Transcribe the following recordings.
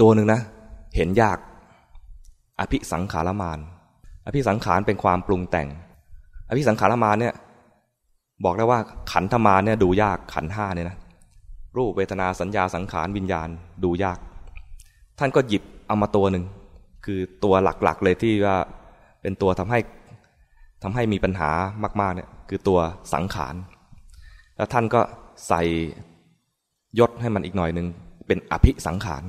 ตัวหนึ่งนะ เห็นยาก อภิสังขารมาน อภิสังขารเป็นความปรุงแต่ง อภิสังขารมานเนี่ย บอกได้ว่าขันธมานเนี่ยดูยากขันห้าเนี่ยนะรูปเวทนาสัญญาสังขารวิญญาณดูยาก ท่านก็หยิบเอามาตัวหนึ่งคือตัวหลักๆเลยที่ว่าเป็นตัวทำให้ทำให้มีปัญหามากๆเนี่ยคือตัวสังขาร แล้วท่านก็ใส่ยศให้มันอีกหน่อยหนึ่งเป็นอภิสังขาร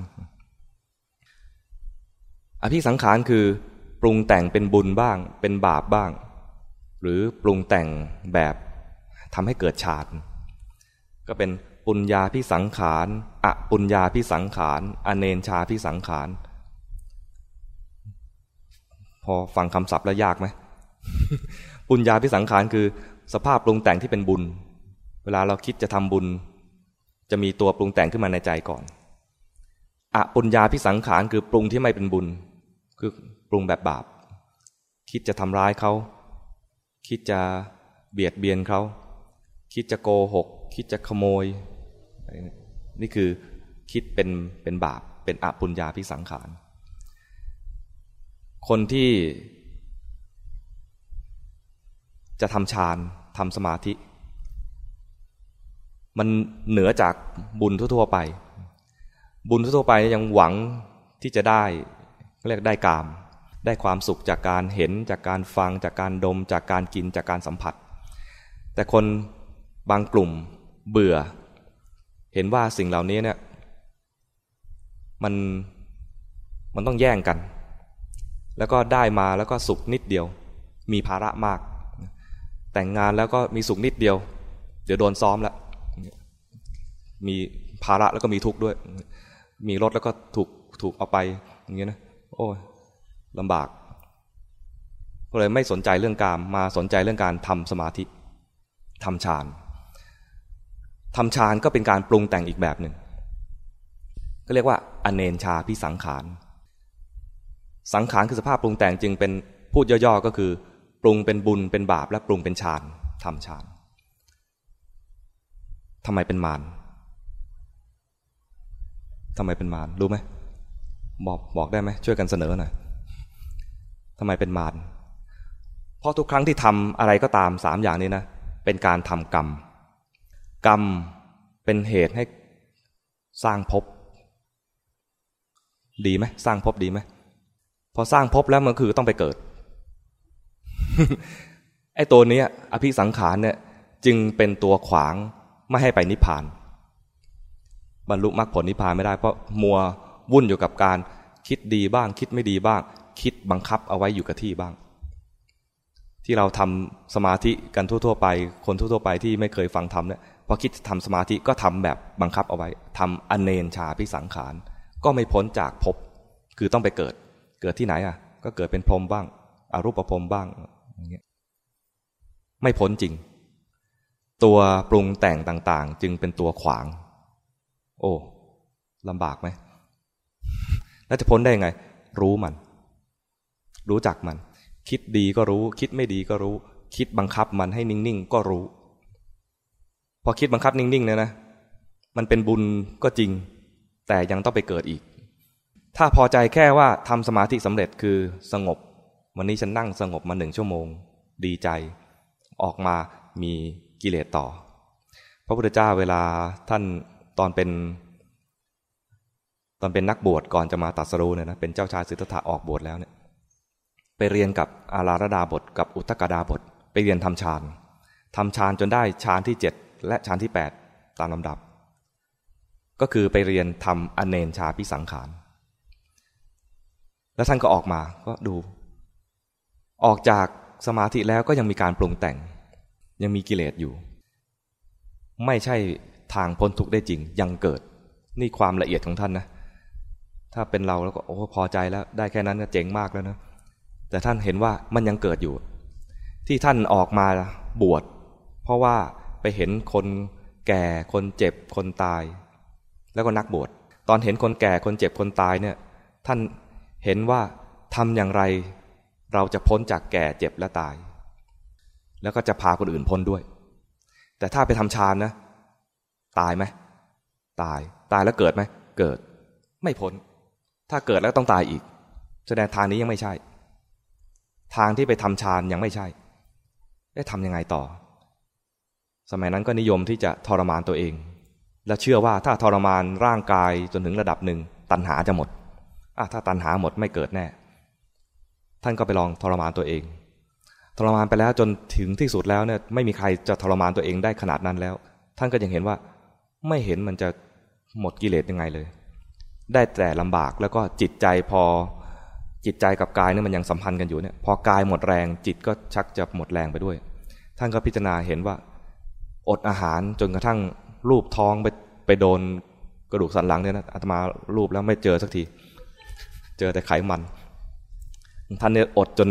อภิสังขารคือ ปรุงแต่งเป็นบุญบ้าง เป็นบาปบ้าง หรือปรุงแต่งแบบทำให้เกิดฌานก็เป็นปุญญาพิสังขารอปุญญาพิสังขาร อเนนชาพิสังขาร พอฟังคำศัพท์แล้วยากไหม ปุญญาพิสังขารคือ สภาพปรุงแต่งที่เป็นบุญ เวลาเราคิดจะทำบุญ จะมีตัวปรุงแต่งขึ้นมาในใจก่อน อปุญญาพิสังขารคือปรุงที่ไม่เป็นบุญ คือปรุงแบบบาป คิดจะทำร้ายเขา คิดจะเบียดเบียนเขา คิดจะโกหก คิดจะขโมย นี่คือคิดเป็นเป็นบาป เป็นอปุญญาพิสังขาร คนที่จะทำฌานทำสมาธิ มันเหนือจากบุญทั่วๆไป บุญทั่วไปยังหวังที่จะได้เรียกได้กาม ได้ความสุขจากการเห็นจากการฟังจากการดมจากการกินจากการสัมผัส แต่คนบางกลุ่มเบื่อ เห็นว่าสิ่งเหล่านี้เนี่ยมันมันต้องแย่งกัน แล้วก็ได้มาแล้วก็สุขนิดเดียว มีภาระมาก แต่งงานแล้วก็มีสุขนิดเดียว เดี๋ยวโดนซ้อมล้วมีภาระแล้วก็มีทุกข์ด้วย มีรถแล้วก็ถูกถูกเอาไป อย่างเงี้ยนะโอ้ลำบากก็เลยไม่สนใจเรื่องการมาสนใจเรื่องการทำสมาธิทำฌานทำฌานก็เป็นการปรุงแต่งอีกแบบหนึ่ง ก็เรียกว่าอเนนชาพิสังขาร สังขารคือสภาพปรุงแต่งจึงเป็นพูดย่อๆก็คือ ปรุงเป็นบุญเป็นบาปและปรุงเป็นฌานทำฌานทำไมเป็นมาร ทำไมเป็นมารรู้ไหมบอกบอกได้ไหมช่วยกันเสนอหน่อยทำไมเป็นมารเพราะทุกครั้งที่ทำอะไรก็ตามสามอย่างนี้นะ เป็นการทำกรรม กรรมเป็นเหตุให้สร้างภพดีไหมสร้างภพดีไหมพอสร้างภพแล้วมันคือต้องไปเกิดไอ้ตัวนี้อภิสังขารเนี่ย จึงเป็นตัวขวางไม่ให้ไปนิพพาน บรรลุมรรคผลนิพพานไม่ได้เพราะมัววุ่นอยู่กับการคิดดีบ้าง คิดไม่ดีบ้าง คิดบังคับเอาไว้อยู่กับที่บ้าง ที่เราทำสมาธิกันทั่ว ๆ ไป คนทั่ว ๆ ไปที่ไม่เคยฟังทำเนี่ยพอคิดทำสมาธิก็ทำแบบบังคับเอาไว้ทำอเนนชาพิสังขาร ก็ไม่พ้นจากภพคือต้องไปเกิด เกิดที่ไหนอะ ก็เกิดเป็นพรหมบ้างอารูปภพบ้างอย่างเงี้ยไม่พ้นจริง ตัวปรุงแต่งต่างๆ จึงเป็นตัวขวาง โอ้ลำบากไหมแล้วจะพ้นได้ยังไง รู้มัน รู้จักมัน คิดดีก็รู้ คิดไม่ดีก็รู้ คิดบังคับมันให้นิ่งๆก็รู้ พอคิดบังคับนิ่งๆเนี่ยนะ มันเป็นบุญก็จริง แต่ยังต้องไปเกิดอีก ถ้าพอใจแค่ว่าทำสมาธิสำเร็จคือสงบ วันนี้ฉันนั่งสงบมาหนึ่งชั่วโมง ดีใจ ออกมามีกิเลสต่อ พระพุทธเจ้าเวลาท่าน ตอนเป็นตอนเป็นนักบวชก่อนจะมาตัดสรู้เนี่ยนะเป็นเจ้าชายสิทธัตถะออกบวชแล้วเนี่ยไปเรียนกับอาราธดาบทกับอุตกดาบท ไปเรียนทำฌานทำฌานจนได้ฌานที่เจ็ดและฌานที่แปดตามลำดับ ก็คือไปเรียนทำอเนนชาพิสังขาร แล้วท่านก็ออกมาก็ดู ออกจากสมาธิแล้วก็ยังมีการปรุงแต่ง ยังมีกิเลสอยู่ ไม่ใช่ ทางพ้นทุกข์ได้จริงยังเกิด นี่ความละเอียดของท่านนะ ถ้าเป็นเราแล้วก็โอ้พอใจแล้ว ได้แค่นั้นก็เจ๋งมากแล้วนะแต่ท่านเห็นว่ามันยังเกิดอยู่ ที่ท่านออกมาบวช เพราะว่าไปเห็นคนแก่คนเจ็บคนตาย แล้วก็นักบวชตอนเห็นคนแก่คนเจ็บคนตายเนี่ย ท่านเห็นว่าทำอย่างไร เราจะพ้นจากแก่เจ็บและตาย แล้วก็จะพาคนอื่นพ้นด้วย แต่ถ้าไปทำฌานนะ ตายไหมตายตายแล้วเกิดไหมเกิด ไม่พ้น ถ้าเกิดแล้วต้องตายอีก แสดงทางนี้ยังไม่ใช่ ทางที่ไปทำฌานยังไม่ใช่ ได้ทำยังไงต่อ สมัยนั้นก็นิยมที่จะทรมานตัวเอง และเชื่อว่าถ้าทรมานร่างกายจนถึงระดับหนึ่ง ตัณหาจะหมดอะถ้าตัณหาหมดไม่เกิดแน่ ท่านก็ไปลองทรมานตัวเองทรมานไปแล้วจนถึงที่สุดแล้วเนี่ยไม่มีใครจะทรมานตัวเองได้ขนาดนั้นแล้ว ท่านก็ยังเห็นว่า ไม่เห็นมันจะหมดกิเลสยังไงเลย ได้แต่ลำบากแล้วก็จิตใจพอจิตใจกับกายเนี่ยมันยังสัมพันธ์กันอยู่เนี่ยพอกายหมดแรงจิตก็ชักจะหมดแรงไปด้วย ท่านก็พิจารณาเห็นว่า อดอาหารจนกระทั่งรูปท้องไปไปโดนกระดูกสันหลังเนี่ยนะอาตมารูปแล้วไม่เจอสักที เจอแต่ไขมัน ท่านเนี่ยอดจน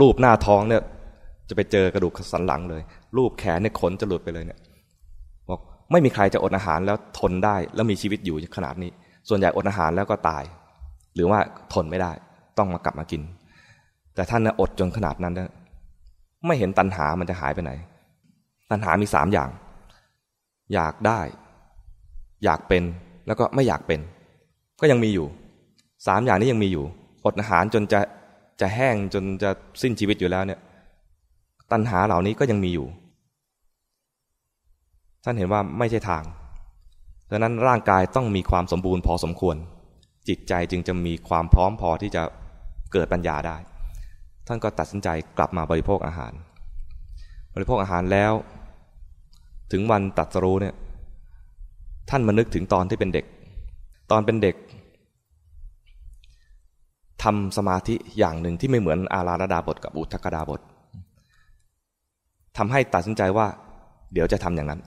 รูปหน้าท้องเนี่ยจะไปเจอกระดูกสันหลังเลย รูปแขนเนี่ยขนจะหลุดไปเลยเนี่ย ไม่มีใครจะอดอาหารแล้วทนได้ แล้วมีชีวิตอยู่ขนาดนี้ ส่วนใหญ่อดอาหารแล้วก็ตาย หรือว่าทนไม่ได้ ต้องมากลับมากิน แต่ท่านนะอดจนขนาดนั้นนะไม่เห็นตัณหามันจะหายไปไหน ตัณหามีสามอย่าง อยากได้ อยากเป็นแล้วก็ไม่อยากเป็น ก็ยังมีอยู่สามอย่างนี้ยังมีอยู่ อดอาหารจนจะจะแห้งจนจะสิ้นชีวิตอยู่แล้วเนี่ย ตัณหาเหล่านี้ก็ยังมีอยู่ ท่านเห็นว่าไม่ใช่ทางดังนั้นร่างกายต้องมีความสมบูรณ์พอสมควร จิตใจจึงจะมีความพร้อมพอที่จะเกิดปัญญาได้ ท่านก็ตัดสินใจกลับมาบริโภคอาหาร บริโภคอาหารแล้ว ถึงวันตัดสรู้เนี่ยท่านมานึกถึงตอนที่เป็นเด็ก ตอนเป็นเด็กทำสมาธิอย่างหนึ่งที่ไม่เหมือนอาราดาบทกับอุทกดาบททำให้ตัดสินใจว่า เดี๋ยวจะทำอย่างนั้น